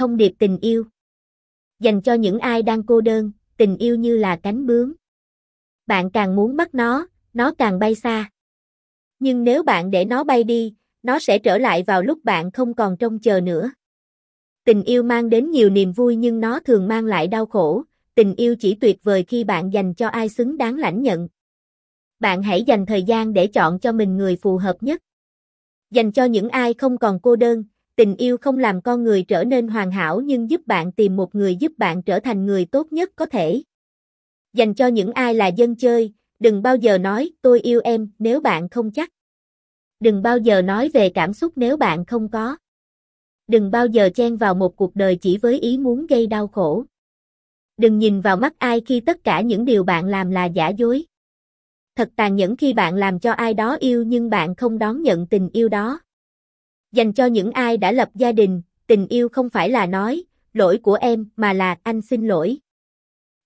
Thông điệp tình yêu. Dành cho những ai đang cô đơn, tình yêu như là cánh bướm. Bạn càng muốn bắt nó, nó càng bay xa. Nhưng nếu bạn để nó bay đi, nó sẽ trở lại vào lúc bạn không còn trông chờ nữa. Tình yêu mang đến nhiều niềm vui nhưng nó thường mang lại đau khổ, tình yêu chỉ tuyệt vời khi bạn dành cho ai xứng đáng lãnh nhận. Bạn hãy dành thời gian để chọn cho mình người phù hợp nhất. Dành cho những ai không còn cô đơn, tình yêu không làm con người trở nên hoàn hảo nhưng giúp bạn tìm một người giúp bạn trở thành người tốt nhất có thể. Dành cho những ai là dân chơi, đừng bao giờ nói tôi yêu em nếu bạn không chắc. Đừng bao giờ nói về cảm xúc nếu bạn không có. Đừng bao giờ chen vào một cuộc đời chỉ với ý muốn gây đau khổ. Đừng nhìn vào mắt ai khi tất cả những điều bạn làm là giả dối. Thật tàn nhẫn khi bạn làm cho ai đó yêu nhưng bạn không đón nhận tình yêu đó. Dành cho những ai đã lập gia đình, tình yêu không phải là nói, lỗi của em mà là anh xin lỗi.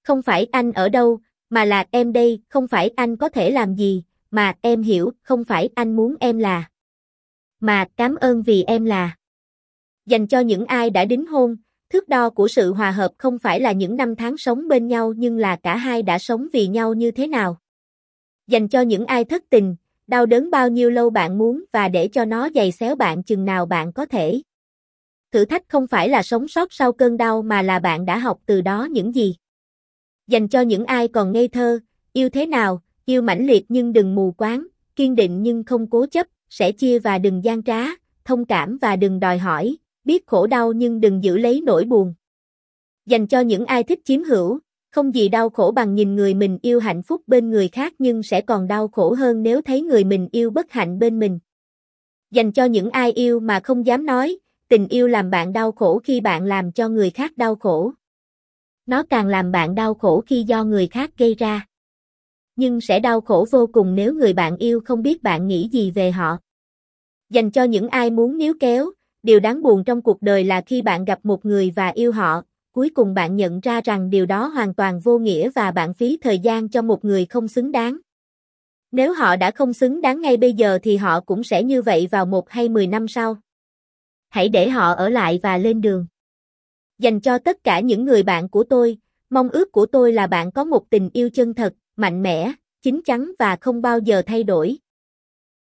Không phải anh ở đâu, mà là em đây, không phải anh có thể làm gì, mà em hiểu, không phải anh muốn em là. Mà cảm ơn vì em là. Dành cho những ai đã đính hôn, thước đo của sự hòa hợp không phải là những năm tháng sống bên nhau nhưng là cả hai đã sống vì nhau như thế nào. Dành cho những ai thất tình, đau đớn bao nhiêu lâu bạn muốn và để cho nó giày xéo bạn chừng nào bạn có thể. Thử thách không phải là sống sót sau cơn đau mà là bạn đã học từ đó những gì. Dành cho những ai còn ngây thơ, yêu thế nào, yêu mãnh liệt nhưng đừng mù quáng, kiên định nhưng không cố chấp, sẽ chia và đừng gian trá, thông cảm và đừng đòi hỏi, biết khổ đau nhưng đừng giữ lấy nỗi buồn. Dành cho những ai thích chiếm hữu, không gì đau khổ bằng nhìn người mình yêu hạnh phúc bên người khác nhưng sẽ còn đau khổ hơn nếu thấy người mình yêu bất hạnh bên mình. Dành cho những ai yêu mà không dám nói, tình yêu làm bạn đau khổ khi bạn làm cho người khác đau khổ. Nó càng làm bạn đau khổ khi do người khác gây ra. Nhưng sẽ đau khổ vô cùng nếu người bạn yêu không biết bạn nghĩ gì về họ. Dành cho những ai muốn níu kéo, điều đáng buồn trong cuộc đời là khi bạn gặp một người và yêu họ, cuối cùng bạn nhận ra rằng điều đó hoàn toàn vô nghĩa và bạn phí thời gian cho một người không xứng đáng. Nếu họ đã không xứng đáng ngay bây giờ thì họ cũng sẽ như vậy vào một hay mười năm sau. Hãy để họ ở lại và lên đường. Dành cho tất cả những người bạn của tôi, mong ước của tôi là bạn có một tình yêu chân thật, mạnh mẽ, chính chắn và không bao giờ thay đổi.